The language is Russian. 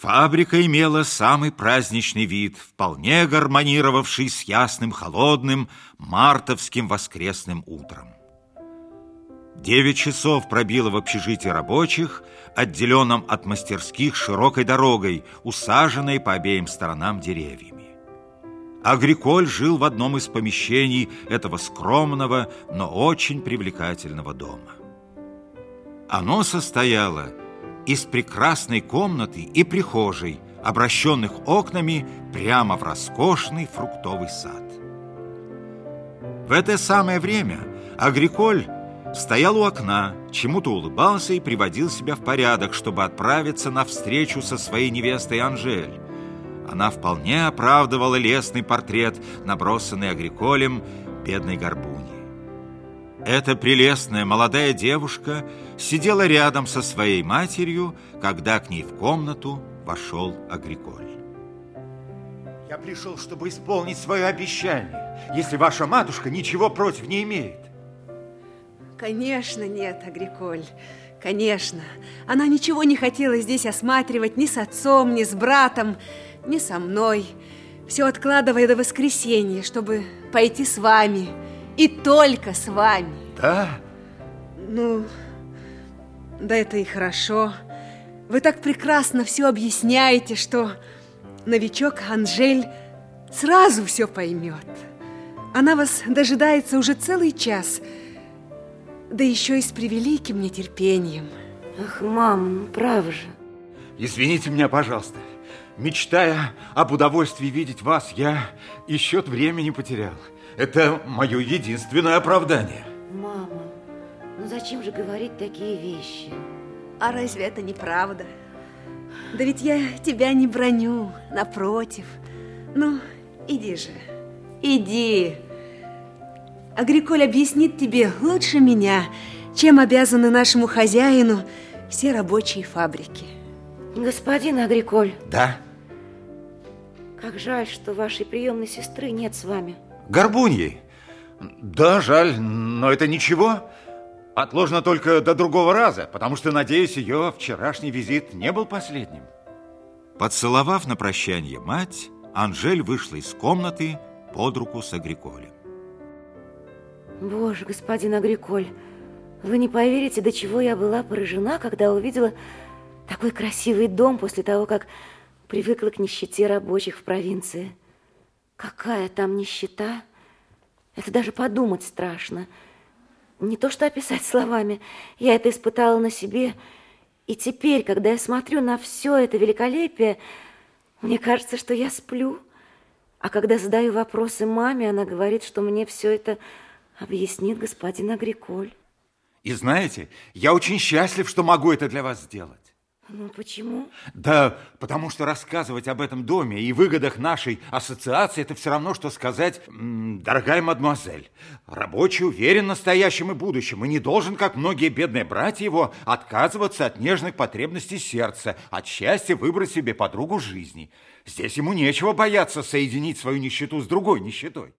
Фабрика имела самый праздничный вид, вполне гармонировавший с ясным, холодным, мартовским воскресным утром. Девять часов пробило в общежитии рабочих, отделенном от мастерских широкой дорогой, усаженной по обеим сторонам деревьями. Агриколь жил в одном из помещений этого скромного, но очень привлекательного дома. Оно состояло из прекрасной комнаты и прихожей, обращенных окнами прямо в роскошный фруктовый сад. В это самое время Агриколь стоял у окна, чему-то улыбался и приводил себя в порядок, чтобы отправиться на встречу со своей невестой Анжель. Она вполне оправдывала лесный портрет, набросанный Агриколем бедной горбуни. Эта прелестная молодая девушка сидела рядом со своей матерью, когда к ней в комнату вошел Агриколь. Я пришел, чтобы исполнить свое обещание, если ваша матушка ничего против не имеет. Конечно, нет, Агриколь. Конечно. Она ничего не хотела здесь осматривать ни с отцом, ни с братом, ни со мной. Все откладывая до воскресенья, чтобы пойти с вами. И только с вами. Да? Ну, да это и хорошо. Вы так прекрасно все объясняете, что новичок Анжель сразу все поймет. Она вас дожидается уже целый час – да еще и с превеликим нетерпением. Ах, мам, ну прав же. Извините меня, пожалуйста. Мечтая об удовольствии видеть вас, я и счет времени потерял. Это мое единственное оправдание. Мама, ну зачем же говорить такие вещи? А разве это не правда? Да ведь я тебя не броню, напротив. Ну, иди же, иди. Агриколь объяснит тебе лучше меня, чем обязаны нашему хозяину все рабочие фабрики. Господин Агриколь. Да? Как жаль, что вашей приемной сестры нет с вами. Горбуньей? Да, жаль, но это ничего. Отложено только до другого раза, потому что, надеюсь, ее вчерашний визит не был последним. Поцеловав на прощание мать, Анжель вышла из комнаты под руку с Агриколем. Боже, господин Агриколь, вы не поверите, до чего я была поражена, когда увидела такой красивый дом после того, как привыкла к нищете рабочих в провинции. Какая там нищета! Это даже подумать страшно. Не то что описать словами. Я это испытала на себе. И теперь, когда я смотрю на все это великолепие, мне кажется, что я сплю. А когда задаю вопросы маме, она говорит, что мне все это объяснит господин Агриколь. И знаете, я очень счастлив, что могу это для вас сделать. Ну, почему? Да, потому что рассказывать об этом доме и выгодах нашей ассоциации, это все равно, что сказать, дорогая мадемуазель, рабочий уверен в настоящем и будущем и не должен, как многие бедные братья его, отказываться от нежных потребностей сердца, от счастья выбрать себе подругу жизни. Здесь ему нечего бояться соединить свою нищету с другой нищетой.